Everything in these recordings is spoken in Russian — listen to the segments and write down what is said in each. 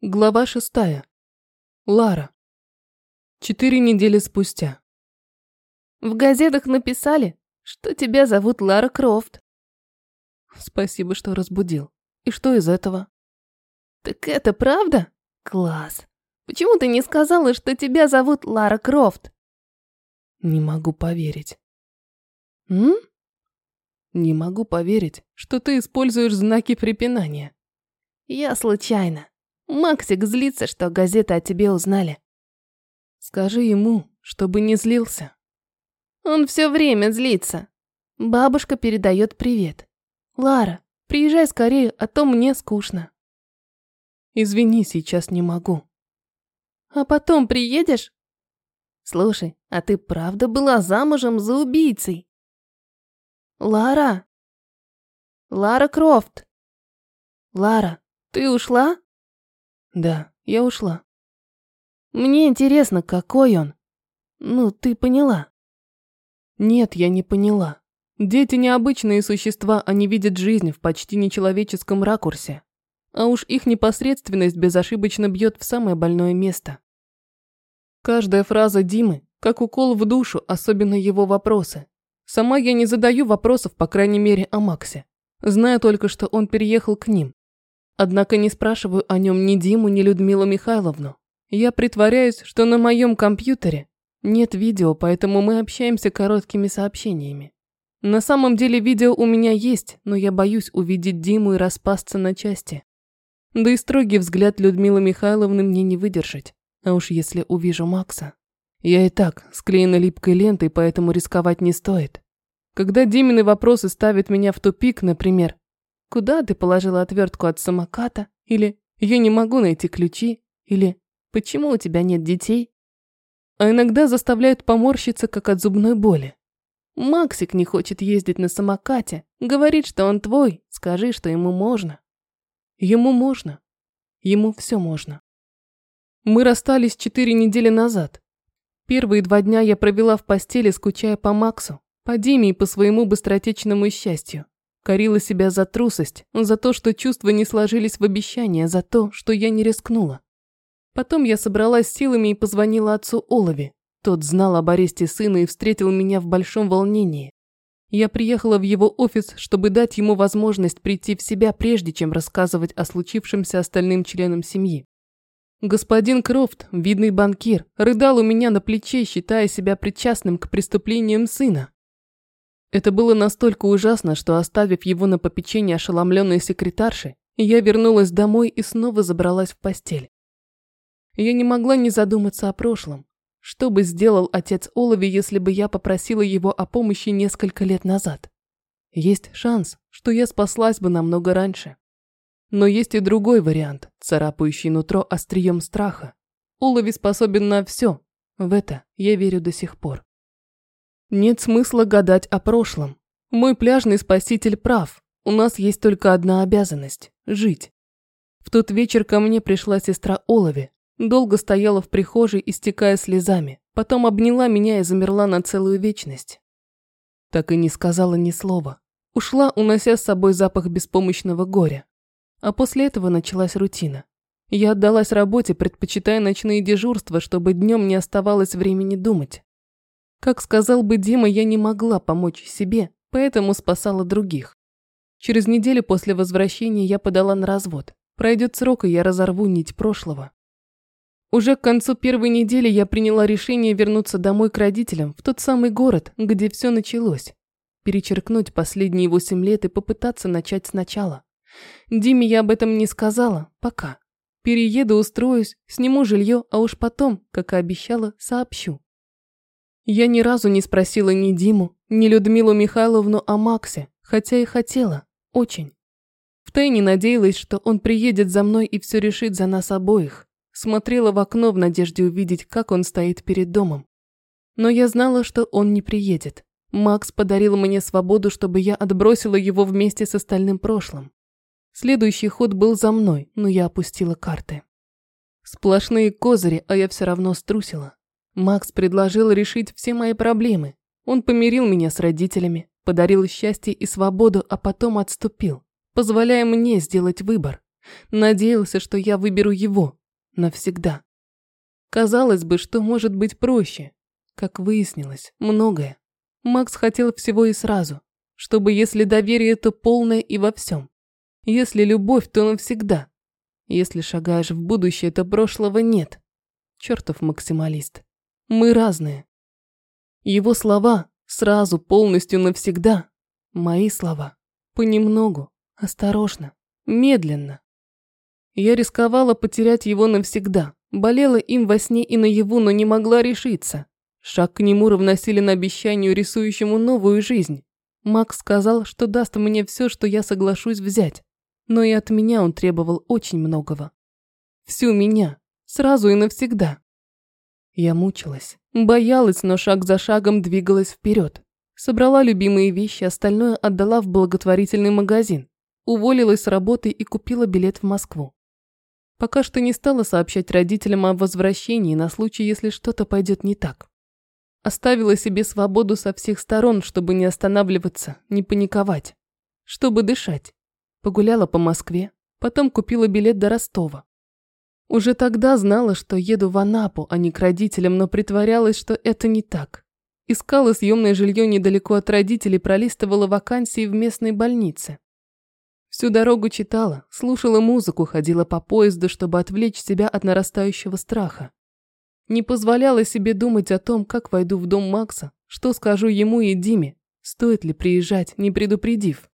Глава шестая. Лара. Четыре недели спустя. В газетах написали, что тебя зовут Лара Крофт. Спасибо, что разбудил. И что из этого? Так это правда? Класс. Почему ты не сказала, что тебя зовут Лара Крофт? Не могу поверить. М? Не могу поверить, что ты используешь знаки препинания. Я случайно. Максик злится, что газеты о тебе узнали. Скажи ему, чтобы не злился. Он все время злится. Бабушка передает привет. Лара, приезжай скорее, а то мне скучно. Извини, сейчас не могу. А потом приедешь? Слушай, а ты правда была замужем за убийцей? Лара? Лара Крофт? Лара, ты ушла? Да, я ушла. Мне интересно, какой он. Ну, ты поняла. Нет, я не поняла. Дети необычные существа, они видят жизнь в почти нечеловеческом ракурсе. А уж их непосредственность безошибочно бьет в самое больное место. Каждая фраза Димы, как укол в душу, особенно его вопросы. Сама я не задаю вопросов, по крайней мере, о Максе. Знаю только, что он переехал к ним. Однако не спрашиваю о нем ни Диму, ни Людмилу Михайловну. Я притворяюсь, что на моем компьютере нет видео, поэтому мы общаемся короткими сообщениями. На самом деле видео у меня есть, но я боюсь увидеть Диму и распасться на части. Да и строгий взгляд Людмилы Михайловны мне не выдержать. А уж если увижу Макса. Я и так склеена липкой лентой, поэтому рисковать не стоит. Когда Димины вопросы ставят меня в тупик, например, Куда ты положила отвертку от самоката? Или я не могу найти ключи? Или почему у тебя нет детей? А иногда заставляют поморщиться, как от зубной боли. Максик не хочет ездить на самокате. Говорит, что он твой. Скажи, что ему можно. Ему можно. Ему все можно. Мы расстались четыре недели назад. Первые два дня я провела в постели, скучая по Максу, по Диме и по своему быстротечному счастью. Корила себя за трусость, за то, что чувства не сложились в обещания, за то, что я не рискнула. Потом я собралась силами и позвонила отцу Олове. Тот знал об аресте сына и встретил меня в большом волнении. Я приехала в его офис, чтобы дать ему возможность прийти в себя, прежде чем рассказывать о случившемся остальным членам семьи. Господин Крофт, видный банкир, рыдал у меня на плече, считая себя причастным к преступлениям сына. Это было настолько ужасно, что оставив его на попечение ошеломленной секретарши, я вернулась домой и снова забралась в постель. Я не могла не задуматься о прошлом. Что бы сделал отец Олови, если бы я попросила его о помощи несколько лет назад? Есть шанс, что я спаслась бы намного раньше. Но есть и другой вариант, царапающий нутро острием страха. Олови способен на все. В это я верю до сих пор. Нет смысла гадать о прошлом. Мой пляжный спаситель прав. У нас есть только одна обязанность – жить. В тот вечер ко мне пришла сестра Олови. Долго стояла в прихожей, истекая слезами. Потом обняла меня и замерла на целую вечность. Так и не сказала ни слова. Ушла, унося с собой запах беспомощного горя. А после этого началась рутина. Я отдалась работе, предпочитая ночные дежурства, чтобы днем не оставалось времени думать. Как сказал бы Дима, я не могла помочь себе, поэтому спасала других. Через неделю после возвращения я подала на развод. Пройдет срок, и я разорву нить прошлого. Уже к концу первой недели я приняла решение вернуться домой к родителям, в тот самый город, где все началось. Перечеркнуть последние восемь лет и попытаться начать сначала. Диме я об этом не сказала, пока. Перееду, устроюсь, сниму жилье, а уж потом, как и обещала, сообщу. Я ни разу не спросила ни Диму, ни Людмилу Михайловну о Максе, хотя и хотела, очень. Втайне надеялась, что он приедет за мной и все решит за нас обоих. Смотрела в окно в надежде увидеть, как он стоит перед домом. Но я знала, что он не приедет. Макс подарил мне свободу, чтобы я отбросила его вместе с остальным прошлым. Следующий ход был за мной, но я опустила карты. Сплошные козыри, а я все равно струсила. Макс предложил решить все мои проблемы. Он помирил меня с родителями, подарил счастье и свободу, а потом отступил, позволяя мне сделать выбор. Надеялся, что я выберу его. Навсегда. Казалось бы, что может быть проще. Как выяснилось, многое. Макс хотел всего и сразу. Чтобы если доверие, то полное и во всем. Если любовь, то навсегда. Если шагаешь в будущее, то прошлого нет. Чертов максималист. Мы разные. Его слова сразу, полностью, навсегда. Мои слова. Понемногу, осторожно, медленно. Я рисковала потерять его навсегда. Болела им во сне и наяву, но не могла решиться. Шаг к нему равносилен обещанию, рисующему новую жизнь. Макс сказал, что даст мне все, что я соглашусь взять. Но и от меня он требовал очень многого. Всю меня. Сразу и навсегда. Я мучилась. Боялась, но шаг за шагом двигалась вперед. Собрала любимые вещи, остальное отдала в благотворительный магазин. Уволилась с работы и купила билет в Москву. Пока что не стала сообщать родителям о возвращении на случай, если что-то пойдет не так. Оставила себе свободу со всех сторон, чтобы не останавливаться, не паниковать. Чтобы дышать. Погуляла по Москве, потом купила билет до Ростова. Уже тогда знала, что еду в Анапу, а не к родителям, но притворялась, что это не так. Искала съемное жилье недалеко от родителей, пролистывала вакансии в местной больнице. Всю дорогу читала, слушала музыку, ходила по поезду, чтобы отвлечь себя от нарастающего страха. Не позволяла себе думать о том, как войду в дом Макса, что скажу ему и Диме, стоит ли приезжать, не предупредив.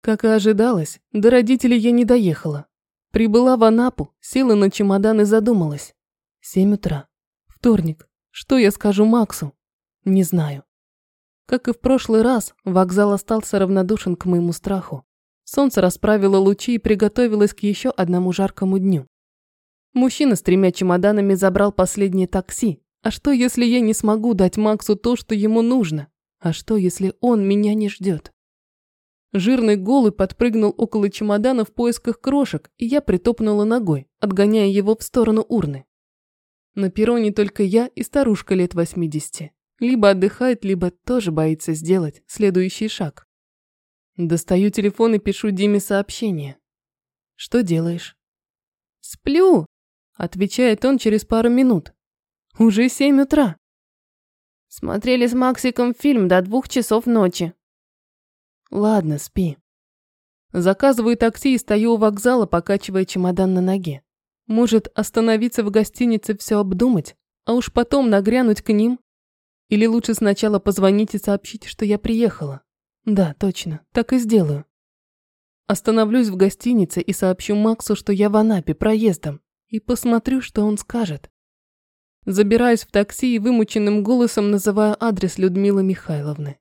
Как и ожидалось, до родителей я не доехала. Прибыла в Анапу, села на чемодан и задумалась. Семь утра. Вторник. Что я скажу Максу? Не знаю. Как и в прошлый раз, вокзал остался равнодушен к моему страху. Солнце расправило лучи и приготовилось к еще одному жаркому дню. Мужчина с тремя чемоданами забрал последнее такси. А что, если я не смогу дать Максу то, что ему нужно? А что, если он меня не ждет? Жирный голый подпрыгнул около чемодана в поисках крошек, и я притопнула ногой, отгоняя его в сторону урны. На перроне только я и старушка лет 80. Либо отдыхает, либо тоже боится сделать следующий шаг. Достаю телефон и пишу Диме сообщение. «Что делаешь?» «Сплю», – отвечает он через пару минут. «Уже семь утра». Смотрели с Максиком фильм до двух часов ночи. Ладно, спи. Заказываю такси и стою у вокзала, покачивая чемодан на ноге. Может, остановиться в гостинице все обдумать, а уж потом нагрянуть к ним? Или лучше сначала позвонить и сообщить, что я приехала? Да, точно, так и сделаю. Остановлюсь в гостинице и сообщу Максу, что я в Анапе проездом, и посмотрю, что он скажет. Забираюсь в такси и вымученным голосом называю адрес Людмилы Михайловны.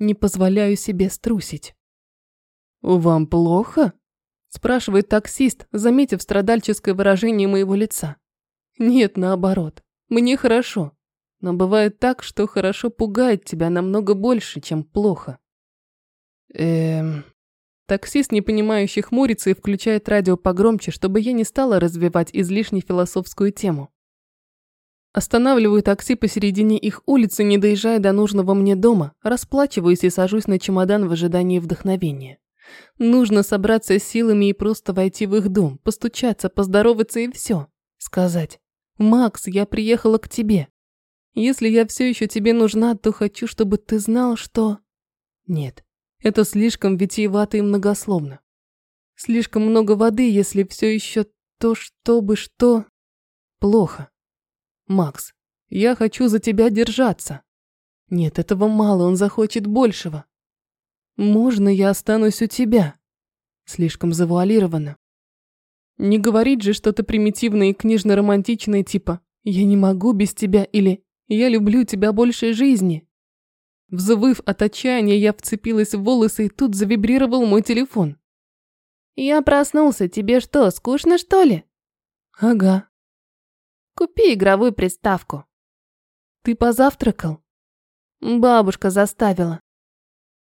Не позволяю себе струсить. «Вам плохо?» – спрашивает таксист, заметив страдальческое выражение моего лица. «Нет, наоборот. Мне хорошо. Но бывает так, что хорошо пугает тебя намного больше, чем плохо. Эм... Таксист, непонимающий, хмурится и включает радио погромче, чтобы я не стала развивать излишне философскую тему. Останавливаю такси посередине их улицы, не доезжая до нужного мне дома, расплачиваюсь и сажусь на чемодан в ожидании вдохновения. Нужно собраться с силами и просто войти в их дом, постучаться, поздороваться и все. Сказать, «Макс, я приехала к тебе. Если я все еще тебе нужна, то хочу, чтобы ты знал, что...» Нет, это слишком витиевато и многословно. Слишком много воды, если все еще то, чтобы что... Плохо. Макс, я хочу за тебя держаться. Нет, этого мало, он захочет большего. Можно я останусь у тебя? Слишком завуалировано. Не говорить же что-то примитивное и книжно-романтичное типа «я не могу без тебя» или «я люблю тебя больше жизни». Взвыв от отчаяния, я вцепилась в волосы, и тут завибрировал мой телефон. «Я проснулся. Тебе что, скучно, что ли?» «Ага». «Купи игровую приставку». «Ты позавтракал?» «Бабушка заставила».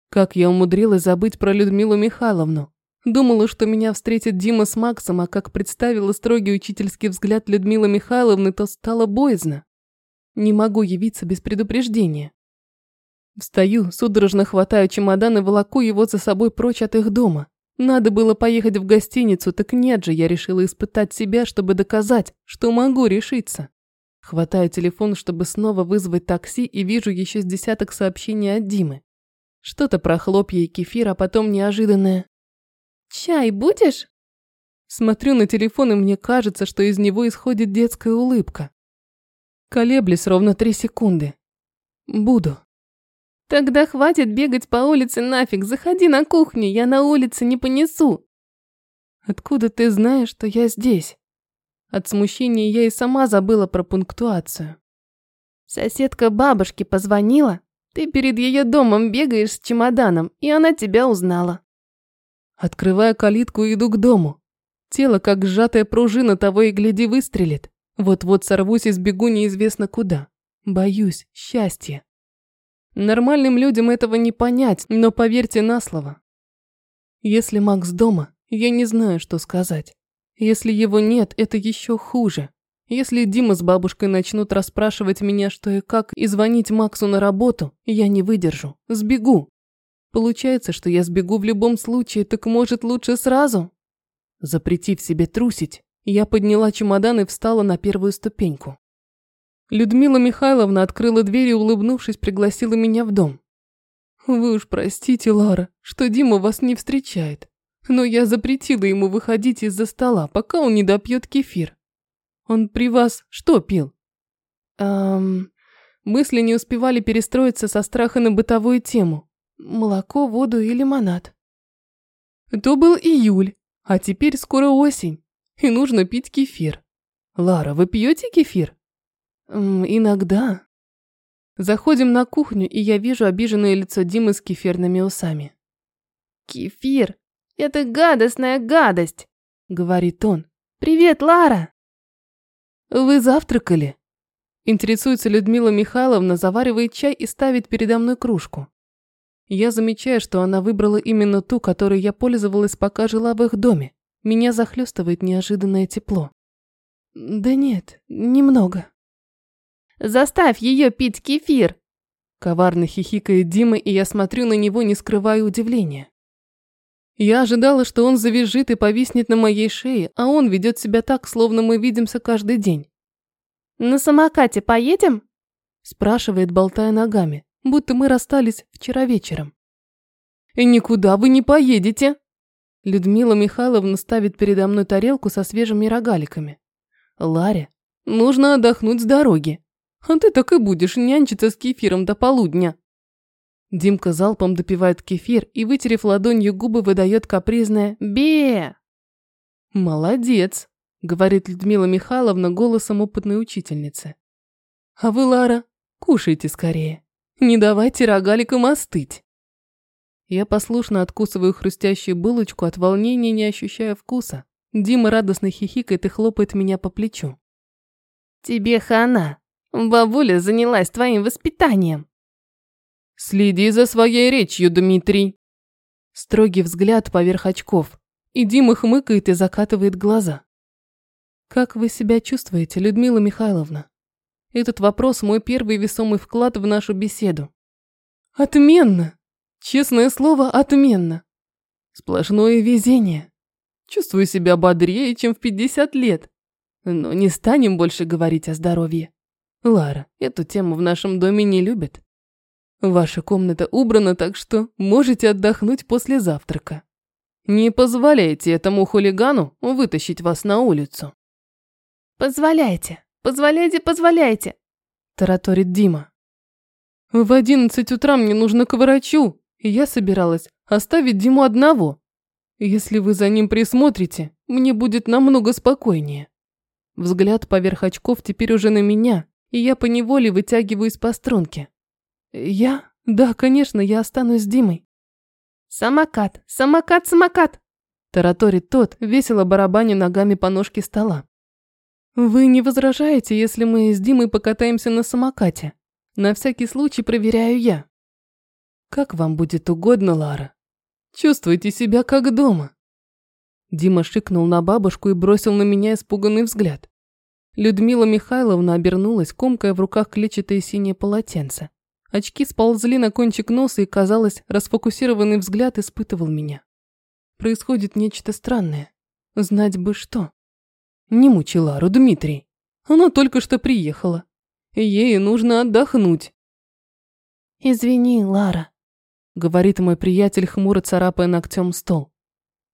Как я умудрилась забыть про Людмилу Михайловну. Думала, что меня встретит Дима с Максом, а как представила строгий учительский взгляд Людмилы Михайловны, то стало боязно. Не могу явиться без предупреждения. Встаю, судорожно хватаю чемодан и волоку его за собой прочь от их дома. Надо было поехать в гостиницу, так нет же, я решила испытать себя, чтобы доказать, что могу решиться. Хватаю телефон, чтобы снова вызвать такси, и вижу еще с десяток сообщений от Димы. Что-то про хлопья и кефир, а потом неожиданное. «Чай будешь?» Смотрю на телефон, и мне кажется, что из него исходит детская улыбка. Колеблюсь ровно три секунды. Буду. Тогда хватит бегать по улице нафиг, заходи на кухню, я на улице не понесу. Откуда ты знаешь, что я здесь? От смущения я и сама забыла про пунктуацию. Соседка бабушки позвонила. Ты перед ее домом бегаешь с чемоданом, и она тебя узнала. Открывая калитку, иду к дому. Тело, как сжатая пружина, того и гляди, выстрелит. Вот-вот сорвусь и сбегу неизвестно куда. Боюсь счастья. Нормальным людям этого не понять, но поверьте на слово. Если Макс дома, я не знаю, что сказать. Если его нет, это еще хуже. Если Дима с бабушкой начнут расспрашивать меня, что и как, и звонить Максу на работу, я не выдержу, сбегу. Получается, что я сбегу в любом случае, так может лучше сразу? Запретив себе трусить, я подняла чемодан и встала на первую ступеньку. Людмила Михайловна открыла дверь и, улыбнувшись, пригласила меня в дом. «Вы уж простите, Лара, что Дима вас не встречает, но я запретила ему выходить из-за стола, пока он не допьет кефир. Он при вас что пил?» «Эм...» Мысли не успевали перестроиться со страха на бытовую тему. Молоко, воду и лимонад. То был июль, а теперь скоро осень, и нужно пить кефир. Лара, вы пьете кефир? Иногда. Заходим на кухню, и я вижу обиженное лицо Димы с кефирными усами. «Кефир! Это гадостная гадость!» — говорит он. «Привет, Лара!» «Вы завтракали?» Интересуется Людмила Михайловна, заваривает чай и ставит передо мной кружку. Я замечаю, что она выбрала именно ту, которой я пользовалась, пока жила в их доме. Меня захлестывает неожиданное тепло. Да нет, немного. Заставь ее пить кефир!» Коварно хихикает Дима, и я смотрю на него, не скрывая удивления. Я ожидала, что он завизжит и повиснет на моей шее, а он ведет себя так, словно мы видимся каждый день. «На самокате поедем?» Спрашивает, болтая ногами, будто мы расстались вчера вечером. «И никуда вы не поедете!» Людмила Михайловна ставит передо мной тарелку со свежими рогаликами. «Ларе, нужно отдохнуть с дороги. А ты так и будешь нянчиться с кефиром до полудня. Димка залпом допивает кефир и, вытерев ладонью губы, выдает капризное «Бе!». «Молодец», – говорит Людмила Михайловна голосом опытной учительницы. «А вы, Лара, кушайте скорее. Не давайте рогаликам остыть». Я послушно откусываю хрустящую булочку, от волнения не ощущая вкуса. Дима радостно хихикает и хлопает меня по плечу. «Тебе хана!» Бабуля занялась твоим воспитанием. Следи за своей речью, Дмитрий. Строгий взгляд поверх очков. И Дима хмыкает и закатывает глаза. Как вы себя чувствуете, Людмила Михайловна? Этот вопрос мой первый весомый вклад в нашу беседу. Отменно. Честное слово, отменно. Сплошное везение. Чувствую себя бодрее, чем в 50 лет. Но не станем больше говорить о здоровье. Лара, эту тему в нашем доме не любят. Ваша комната убрана, так что можете отдохнуть после завтрака. Не позволяйте этому хулигану вытащить вас на улицу. Позволяйте, позволяйте, позволяйте, тараторит Дима. В одиннадцать утра мне нужно к врачу, и я собиралась оставить Диму одного. Если вы за ним присмотрите, мне будет намного спокойнее. Взгляд поверх очков теперь уже на меня, и я поневоле вытягиваюсь по струнке. Я? Да, конечно, я останусь с Димой. Самокат, самокат, самокат! Тараторит тот, весело барабаня ногами по ножке стола. Вы не возражаете, если мы с Димой покатаемся на самокате? На всякий случай проверяю я. Как вам будет угодно, Лара. Чувствуйте себя как дома. Дима шикнул на бабушку и бросил на меня испуганный взгляд. Людмила Михайловна обернулась, комкая в руках клетчатое синее полотенце. Очки сползли на кончик носа и, казалось, расфокусированный взгляд испытывал меня. происходит нечто странное. Знать бы что. Не мучи Лару, Дмитрий. Она только что приехала. Ей нужно отдохнуть. «Извини, Лара», — говорит мой приятель, хмуро царапая ногтем стол.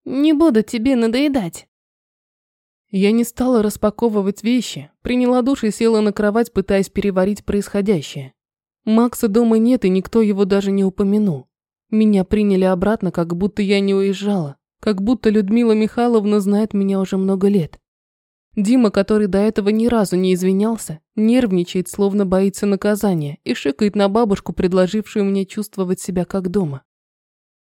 «Не буду тебе надоедать». Я не стала распаковывать вещи, приняла душ и села на кровать, пытаясь переварить происходящее. Макса дома нет, и никто его даже не упомянул. Меня приняли обратно, как будто я не уезжала, как будто Людмила Михайловна знает меня уже много лет. Дима, который до этого ни разу не извинялся, нервничает, словно боится наказания, и шикает на бабушку, предложившую мне чувствовать себя как дома.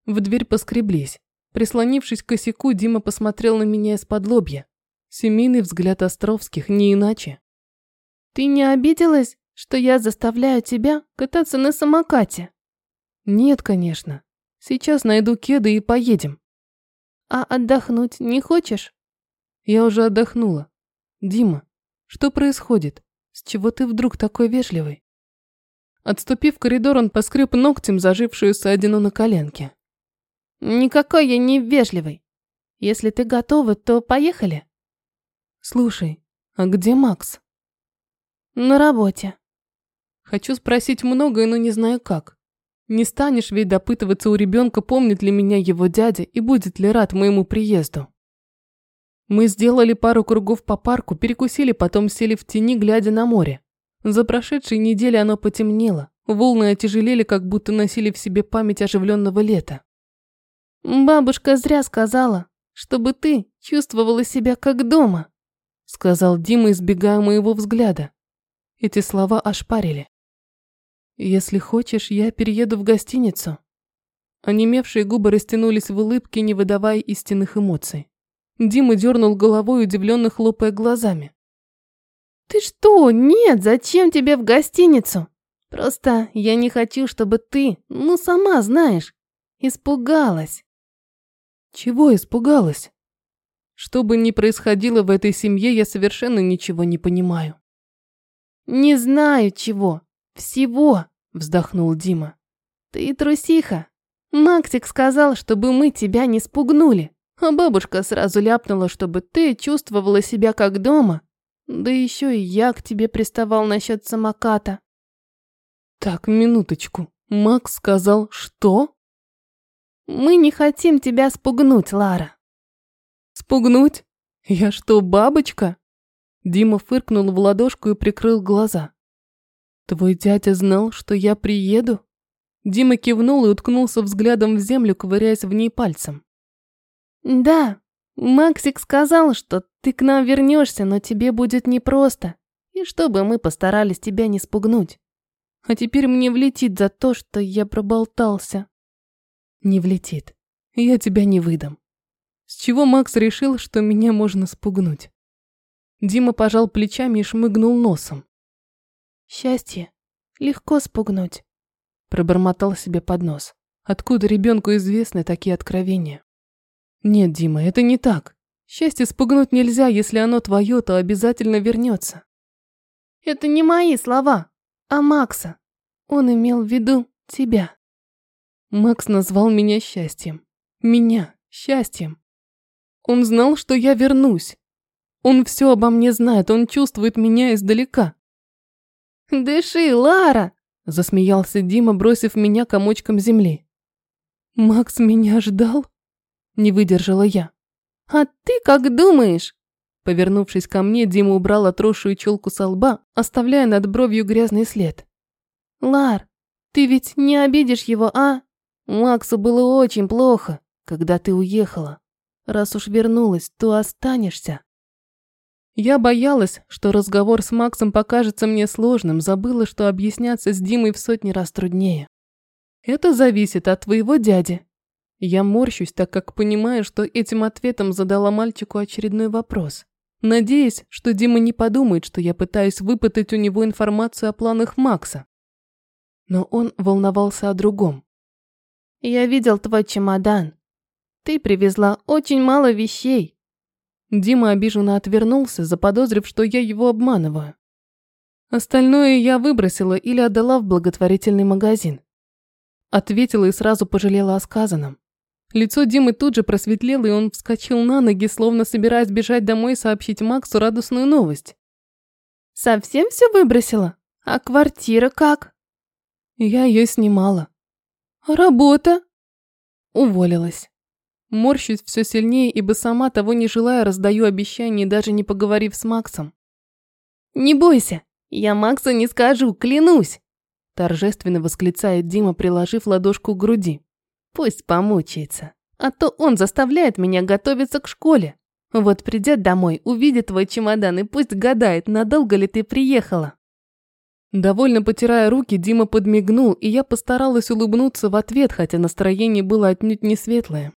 В дверь поскреблись. Прислонившись к косяку, Дима посмотрел на меня из-под лобья. Семейный взгляд Островских, не иначе. «Ты не обиделась, что я заставляю тебя кататься на самокате?» «Нет, конечно. Сейчас найду кеды и поедем». «А отдохнуть не хочешь?» «Я уже отдохнула. Дима, что происходит? С чего ты вдруг такой вежливый? Отступив в коридор, он поскреб ногтем зажившую ссадину на коленке. Никакой я не вежливый. Если ты готова, то поехали. Слушай, а где Макс? На работе. Хочу спросить многое, но не знаю как. Не станешь ведь допытываться у ребенка, помнит ли меня его дядя и будет ли рад моему приезду. Мы сделали пару кругов по парку, перекусили, потом сели в тени, глядя на море. За прошедшие недели оно потемнело, волны отяжелели, как будто носили в себе память оживленного лета. «Бабушка зря сказала, чтобы ты чувствовала себя как дома», сказал Дима, избегая моего взгляда. Эти слова ошпарили. «Если хочешь, я перееду в гостиницу». Онемевшие губы растянулись в улыбке, не выдавая истинных эмоций. Дима дернул головой, удивленно хлопая глазами. «Ты что? Нет, зачем тебе в гостиницу? Просто я не хочу, чтобы ты, ну сама знаешь, испугалась». «Чего испугалась?» Что бы ни происходило в этой семье, я совершенно ничего не понимаю. «Не знаю чего. Всего», – вздохнул Дима. «Ты трусиха. Максик сказал, чтобы мы тебя не спугнули. А бабушка сразу ляпнула, чтобы ты чувствовала себя как дома. Да еще и я к тебе приставал насчет самоката. Так, минуточку. Макс сказал, что? Мы не хотим тебя спугнуть, Лара. Спугнуть? Я что, бабочка? Дима фыркнул в ладошку и прикрыл глаза. Твой дядя знал, что я приеду? Дима кивнул и уткнулся взглядом в землю, ковыряясь в ней пальцем. Да, Максик сказал, что ты к нам вернешься, но тебе будет непросто. И чтобы мы постарались тебя не спугнуть. А теперь мне влетит за то, что я проболтался. Не влетит. Я тебя не выдам. Чего Макс решил, что меня можно спугнуть? Дима пожал плечами и шмыгнул носом. Счастье легко спугнуть. Пробормотал себе под нос. Откуда ребенку известны такие откровения? Нет, Дима, это не так. Счастье спугнуть нельзя, если оно твое, то обязательно вернется. Это не мои слова, а Макса. Он имел в виду тебя. Макс назвал меня счастьем. Меня счастьем. Он знал, что я вернусь. Он все обо мне знает, он чувствует меня издалека. «Дыши, Лара!» – засмеялся Дима, бросив меня комочком земли. Макс меня ждал? Не выдержала я. «А ты как думаешь?» Повернувшись ко мне, Дима убрал отросшую челку со лба, оставляя над бровью грязный след. «Лар, ты ведь не обидишь его, а? Максу было очень плохо, когда ты уехала. Раз уж вернулась, то останешься». Я боялась, что разговор с Максом покажется мне сложным, забыла, что объясняться с Димой в сотни раз труднее. Это зависит от твоего дяди, я морщусь, так как понимаю, что этим ответом задала мальчику очередной вопрос. Надеясь, что Дима не подумает, что я пытаюсь выпытать у него информацию о планах Макса. Но он волновался о другом. «Я видел твой чемодан. Ты привезла очень мало вещей». Дима обиженно отвернулся, заподозрив, что я его обманываю. Остальное я выбросила или отдала в благотворительный магазин. Ответила и сразу пожалела о сказанном. Лицо Димы тут же просветлело, и он вскочил на ноги, словно собираясь бежать домой и сообщить Максу радостную новость. «Совсем все выбросила? А квартира как?» Я ее снимала. «А работа?» Уволилась. Морщусь все сильнее, ибо сама того не желая раздаю обещание, даже не поговорив с Максом. «Не бойся, я Максу не скажу, клянусь!» Торжественно восклицает Дима, приложив ладошку к груди. Пусть помучается. А то он заставляет меня готовиться к школе. Вот придет домой, увидит твой чемодан и пусть гадает, надолго ли ты приехала. Довольно потирая руки, Дима подмигнул, и я постаралась улыбнуться в ответ, хотя настроение было отнюдь не светлое.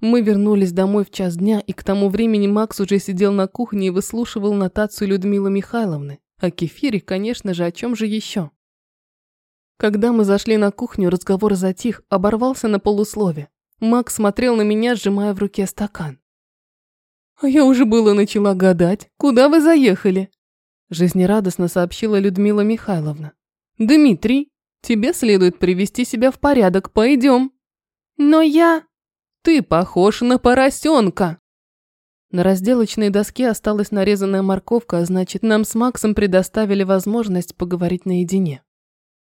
Мы вернулись домой в час дня, и к тому времени Макс уже сидел на кухне и выслушивал нотацию Людмилы Михайловны. О кефире, конечно же, о чем же еще? Когда мы зашли на кухню, разговор затих, оборвался на полуслове. Макс смотрел на меня, сжимая в руке стакан. «А я уже было начала гадать, куда вы заехали?» Жизнерадостно сообщила Людмила Михайловна. «Дмитрий, тебе следует привести себя в порядок, пойдем». «Но я...» «Ты похож на поросенка!» На разделочной доске осталась нарезанная морковка, а значит, нам с Максом предоставили возможность поговорить наедине.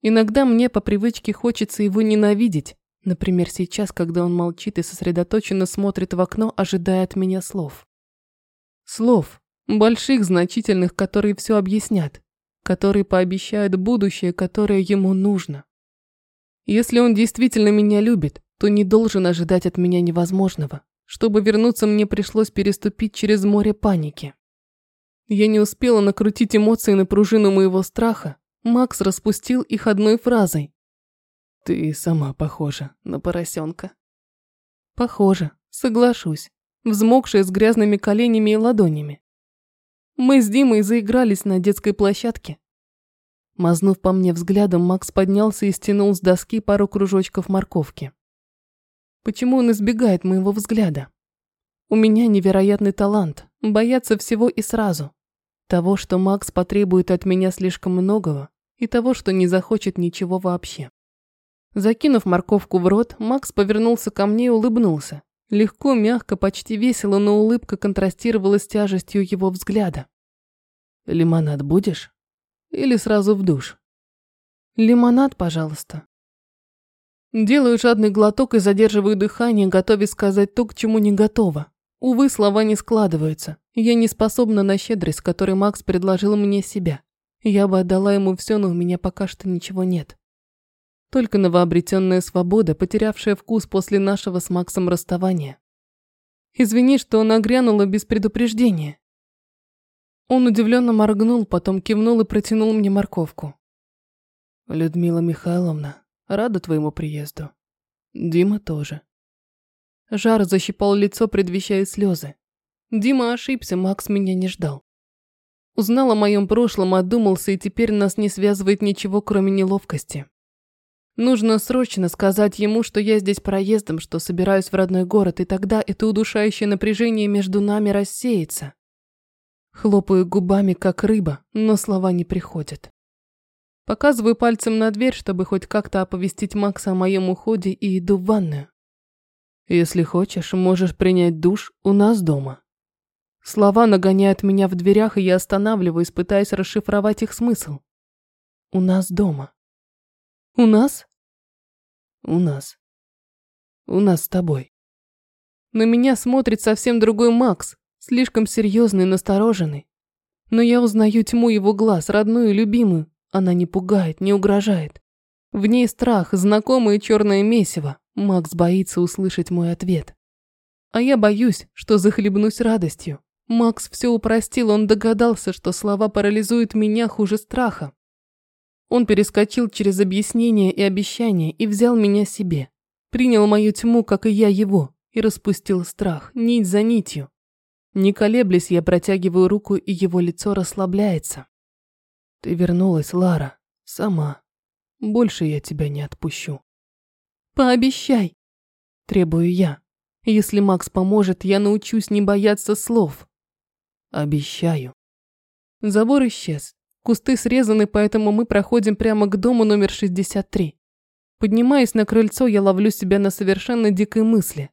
Иногда мне по привычке хочется его ненавидеть. Например, сейчас, когда он молчит и сосредоточенно смотрит в окно, ожидая от меня слов. Слов, больших, значительных, которые все объяснят, которые пообещают будущее, которое ему нужно. Если он действительно меня любит, то не должен ожидать от меня невозможного. Чтобы вернуться, мне пришлось переступить через море паники. Я не успела накрутить эмоции на пружину моего страха, Макс распустил их одной фразой. «Ты сама похожа на поросенка». «Похоже, соглашусь, взмокшая с грязными коленями и ладонями. Мы с Димой заигрались на детской площадке. Мазнув по мне взглядом, Макс поднялся и стянул с доски пару кружочков морковки. Почему он избегает моего взгляда? У меня невероятный талант, бояться всего и сразу. Того, что Макс потребует от меня слишком многого, и того, что не захочет ничего вообще. Закинув морковку в рот, Макс повернулся ко мне и улыбнулся. Легко, мягко, почти весело, но улыбка контрастировала с тяжестью его взгляда. «Лимонад будешь? Или сразу в душ?» «Лимонад, пожалуйста». Делаю жадный глоток и задерживаю дыхание, готовясь сказать то, к чему не готова. Увы, слова не складываются. Я не способна на щедрость, которой Макс предложил мне себя. Я бы отдала ему все, но у меня пока что ничего нет. Только новообретенная свобода, потерявшая вкус после нашего с Максом расставания. Извини, что она грянула без предупреждения. Он удивленно моргнул, потом кивнул и протянул мне морковку. Людмила Михайловна, рада твоему приезду. Дима тоже. Жар защипал лицо, предвещая слезы. Дима ошибся, Макс меня не ждал. Узнал о моем прошлом, одумался, и теперь нас не связывает ничего, кроме неловкости. Нужно срочно сказать ему, что я здесь проездом, что собираюсь в родной город, и тогда это удушающее напряжение между нами рассеется. Хлопаю губами, как рыба, но слова не приходят. Показываю пальцем на дверь, чтобы хоть как-то оповестить Макса о моем уходе, и иду в ванную. Если хочешь, можешь принять душ у нас дома. Слова нагоняют меня в дверях, и я останавливаюсь, пытаясь расшифровать их смысл. У нас дома. У нас? У нас. У нас с тобой. На меня смотрит совсем другой Макс, слишком серьезный и настороженный. Но я узнаю тьму его глаз, родную и любимую. Она не пугает, не угрожает. В ней страх, знакомое черное месиво. Макс боится услышать мой ответ. А я боюсь, что захлебнусь радостью. Макс все упростил, он догадался, что слова парализуют меня хуже страха. Он перескочил через объяснения и обещания и взял меня себе. Принял мою тьму, как и я его, и распустил страх, нить за нитью. Не колеблясь, я протягиваю руку, и его лицо расслабляется. Ты вернулась, Лара, сама. Больше я тебя не отпущу. Пообещай, требую я. Если Макс поможет, я научусь не бояться слов. Обещаю. Забор исчез. Кусты срезаны, поэтому мы проходим прямо к дому номер 63. Поднимаясь на крыльцо, я ловлю себя на совершенно дикой мысли.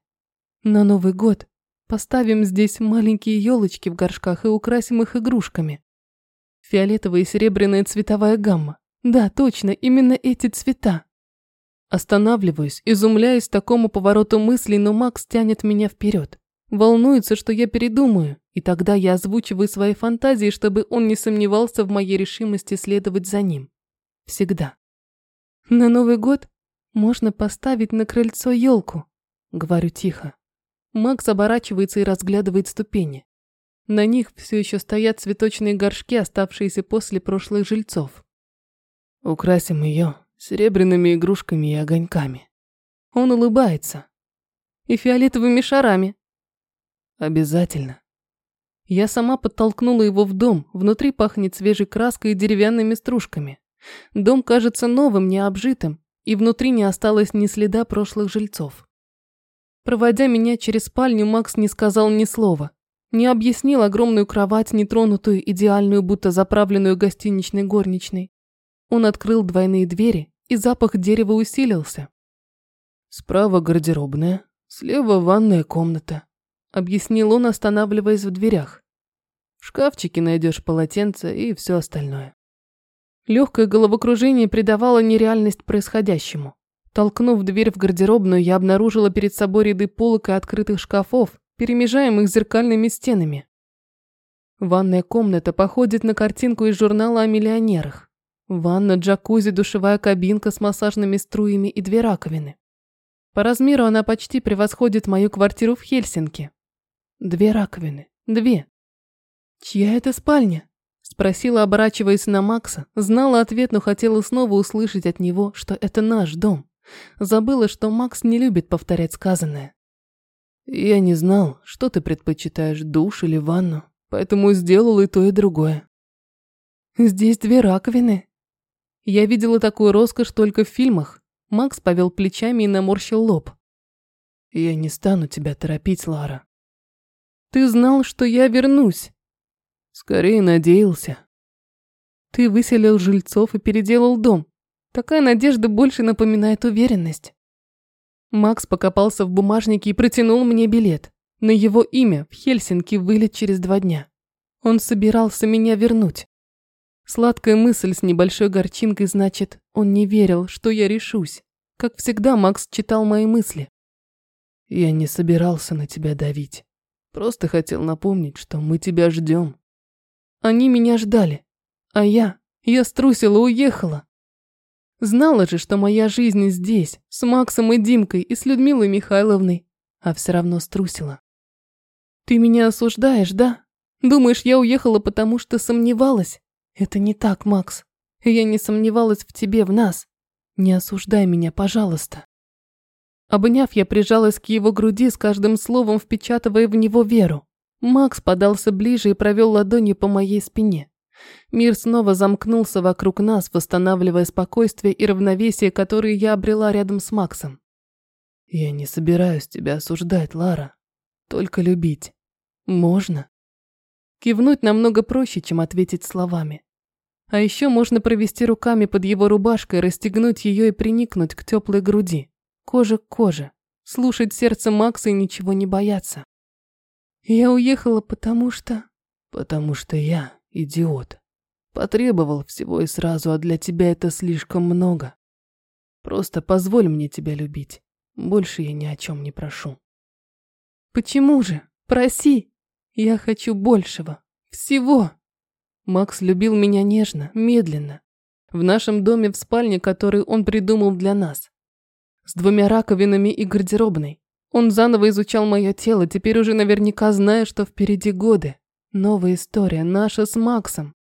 На Новый год поставим здесь маленькие елочки в горшках и украсим их игрушками. Фиолетовая и серебряная цветовая гамма. Да, точно, именно эти цвета. Останавливаюсь, изумляясь такому повороту мыслей, но Макс тянет меня вперед. Волнуется, что я передумаю, и тогда я озвучиваю свои фантазии, чтобы он не сомневался в моей решимости следовать за ним. Всегда. На Новый год можно поставить на крыльцо елку, говорю тихо. Макс оборачивается и разглядывает ступени. На них все еще стоят цветочные горшки, оставшиеся после прошлых жильцов. Украсим ее серебряными игрушками и огоньками. Он улыбается. И фиолетовыми шарами. Обязательно. Я сама подтолкнула его в дом, внутри пахнет свежей краской и деревянными стружками. Дом кажется новым, необжитым, и внутри не осталось ни следа прошлых жильцов. Проводя меня через спальню, Макс не сказал ни слова. Не объяснил огромную кровать, нетронутую, идеальную, будто заправленную гостиничной горничной. Он открыл двойные двери, и запах дерева усилился. Справа гардеробная, слева ванная комната объяснил он, останавливаясь в дверях. В шкафчике найдешь полотенце и все остальное. Легкое головокружение придавало нереальность происходящему. Толкнув дверь в гардеробную, я обнаружила перед собой ряды полок и открытых шкафов, перемежаемых зеркальными стенами. Ванная комната походит на картинку из журнала о миллионерах. Ванна, джакузи, душевая кабинка с массажными струями и две раковины. По размеру она почти превосходит мою квартиру в Хельсинки. Две раковины. Две. Чья это спальня? Спросила, оборачиваясь на Макса. Знала ответ, но хотела снова услышать от него, что это наш дом. Забыла, что Макс не любит повторять сказанное. Я не знал, что ты предпочитаешь, душ или ванну, поэтому сделал и то, и другое. Здесь две раковины. Я видела такую роскошь только в фильмах. Макс повел плечами и наморщил лоб. Я не стану тебя торопить, Лара. Ты знал, что я вернусь. Скорее надеялся. Ты выселил жильцов и переделал дом. Такая надежда больше напоминает уверенность. Макс покопался в бумажнике и протянул мне билет. На его имя в Хельсинки вылет через два дня. Он собирался меня вернуть. Сладкая мысль с небольшой горчинкой значит, он не верил, что я решусь. Как всегда, Макс читал мои мысли. Я не собирался на тебя давить. Просто хотел напомнить, что мы тебя ждем. Они меня ждали, а я, я струсила, уехала. Знала же, что моя жизнь здесь, с Максом и Димкой и с Людмилой Михайловной, а все равно струсила. Ты меня осуждаешь, да? Думаешь, я уехала, потому что сомневалась? Это не так, Макс. Я не сомневалась в тебе, в нас. Не осуждай меня, пожалуйста. Обняв, я прижалась к его груди, с каждым словом впечатывая в него веру. Макс подался ближе и провел ладонью по моей спине. Мир снова замкнулся вокруг нас, восстанавливая спокойствие и равновесие, которые я обрела рядом с Максом. Я не собираюсь тебя осуждать, Лара. Только любить. Можно? Кивнуть намного проще, чем ответить словами. А еще можно провести руками под его рубашкой, расстегнуть ее и приникнуть к теплой груди кожа к коже, слушать сердце Макса и ничего не бояться. Я уехала, потому что... Потому что я идиот. Потребовал всего и сразу, а для тебя это слишком много. Просто позволь мне тебя любить. Больше я ни о чем не прошу. Почему же? Проси. Я хочу большего. Всего. Макс любил меня нежно, медленно. В нашем доме в спальне, который он придумал для нас с двумя раковинами и гардеробной. Он заново изучал мое тело, теперь уже наверняка зная, что впереди годы. Новая история, наша с Максом.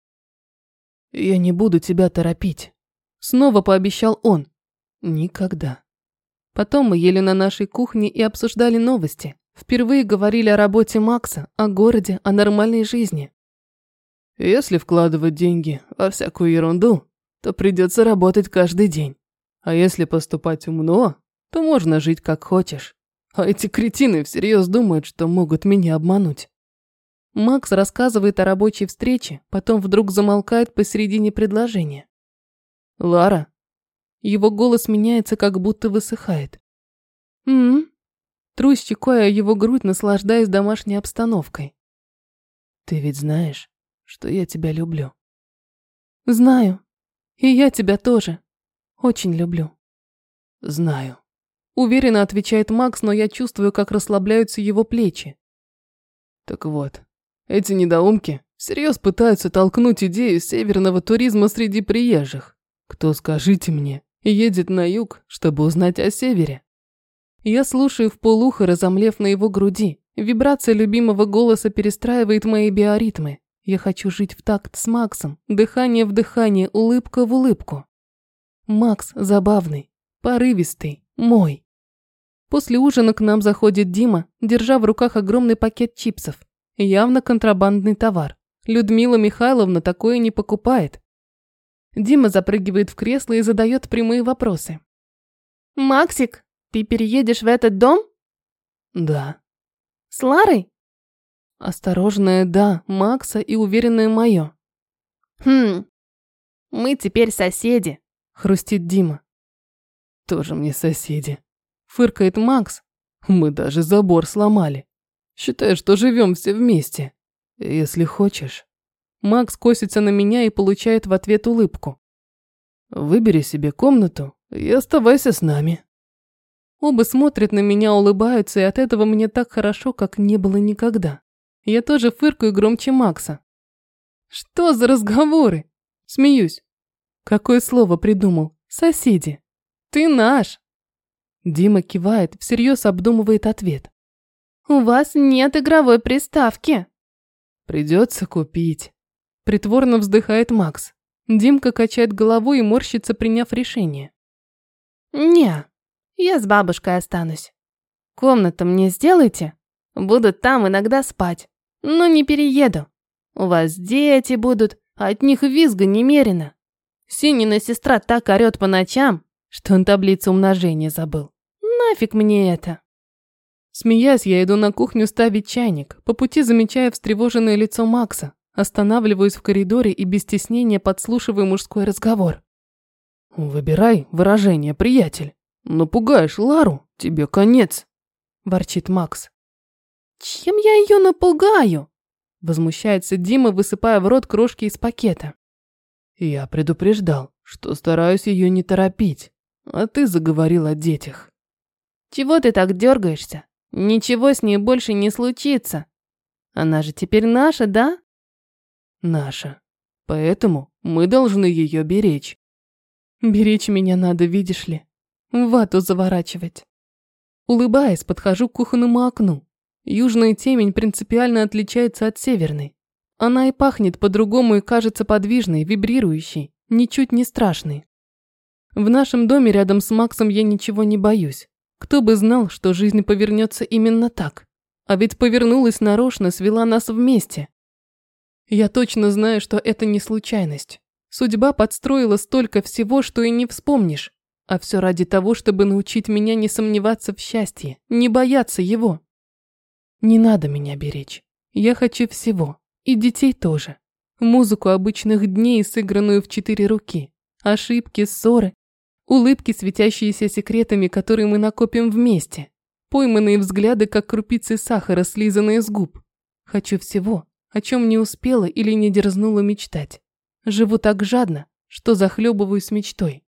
«Я не буду тебя торопить», — снова пообещал он. «Никогда». Потом мы ели на нашей кухне и обсуждали новости. Впервые говорили о работе Макса, о городе, о нормальной жизни. Если вкладывать деньги во всякую ерунду, то придется работать каждый день. А если поступать умно, то можно жить как хочешь. А эти кретины всерьез думают, что могут меня обмануть. Макс рассказывает о рабочей встрече, потом вдруг замолкает посередине предложения. «Лара, Его голос меняется, как будто высыхает. «М-м-м?» Трусь щекой его грудь, наслаждаясь домашней обстановкой. «Ты ведь знаешь, что я тебя люблю?» «Знаю. И я тебя тоже. Очень люблю». «Знаю». Уверенно отвечает Макс, но я чувствую, как расслабляются его плечи. Так вот, эти недоумки всерьез пытаются толкнуть идею северного туризма среди приезжих. Кто, скажите мне, едет на юг, чтобы узнать о севере? Я слушаю в полухо, разомлев на его груди. Вибрация любимого голоса перестраивает мои биоритмы. Я хочу жить в такт с Максом, дыхание в дыхание, улыбка в улыбку. Макс забавный, порывистый, мой. После ужина к нам заходит Дима, держа в руках огромный пакет чипсов. Явно контрабандный товар. Людмила Михайловна такое не покупает. Дима запрыгивает в кресло и задает прямые вопросы. «Максик, ты переедешь в этот дом?» «Да». «С Ларой?» Осторожное «да» Макса и уверенное мое. «Хм, мы теперь соседи», – хрустит Дима. «Тоже мне соседи», Фыркает Макс. Мы даже забор сломали. Считай, что живем все вместе. Если хочешь. Макс косится на меня и получает в ответ улыбку. Выбери себе комнату и оставайся с нами. Оба смотрят на меня, улыбаются, и от этого мне так хорошо, как не было никогда. Я тоже фыркаю громче Макса. Что за разговоры? Смеюсь. Какое слово придумал? Соседи. Ты наш. Дима кивает, всерьез обдумывает ответ. «У вас нет игровой приставки». «Придется купить». Притворно вздыхает Макс. Димка качает головой и морщится, приняв решение. «Не, я с бабушкой останусь. Комнату мне сделайте. Буду там иногда спать. Но не перееду. У вас дети будут, а от них визга немерено. Синина сестра так орёт по ночам, что он таблицу умножения забыл. Нафиг мне это? Смеясь, я иду на кухню ставить чайник, по пути замечая встревоженное лицо Макса, останавливаюсь в коридоре и без стеснения подслушиваю мужской разговор. «Выбирай выражение, приятель. Напугаешь Лару, тебе конец», – ворчит Макс. «Чем я ее напугаю?» – возмущается Дима, высыпая в рот крошки из пакета. «Я предупреждал, что стараюсь ее не торопить, а ты заговорил о детях». Чего ты так дергаешься? Ничего с ней больше не случится. Она же теперь наша, да? Наша. Поэтому мы должны ее беречь. Беречь меня надо, видишь ли. Вату заворачивать. Улыбаясь, подхожу к кухонному окну. Южная темень принципиально отличается от северной. Она и пахнет по-другому и кажется подвижной, вибрирующей, ничуть не страшной. В нашем доме рядом с Максом я ничего не боюсь. Кто бы знал, что жизнь повернется именно так. А ведь повернулась нарочно, свела нас вместе. Я точно знаю, что это не случайность. Судьба подстроила столько всего, что и не вспомнишь. А все ради того, чтобы научить меня не сомневаться в счастье, не бояться его. Не надо меня беречь. Я хочу всего. И детей тоже. Музыку обычных дней, сыгранную в четыре руки. Ошибки, ссоры, Улыбки, светящиеся секретами, которые мы накопим вместе. Пойманные взгляды, как крупицы сахара, слизанные с губ. Хочу всего, о чем не успела или не дерзнула мечтать. Живу так жадно, что захлебываюсь мечтой.